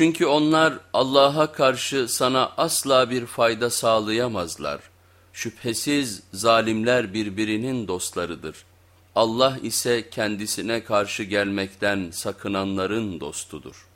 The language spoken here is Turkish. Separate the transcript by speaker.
Speaker 1: Çünkü onlar Allah'a karşı sana asla bir fayda sağlayamazlar. Şüphesiz zalimler birbirinin dostlarıdır. Allah ise kendisine karşı gelmekten sakınanların dostudur.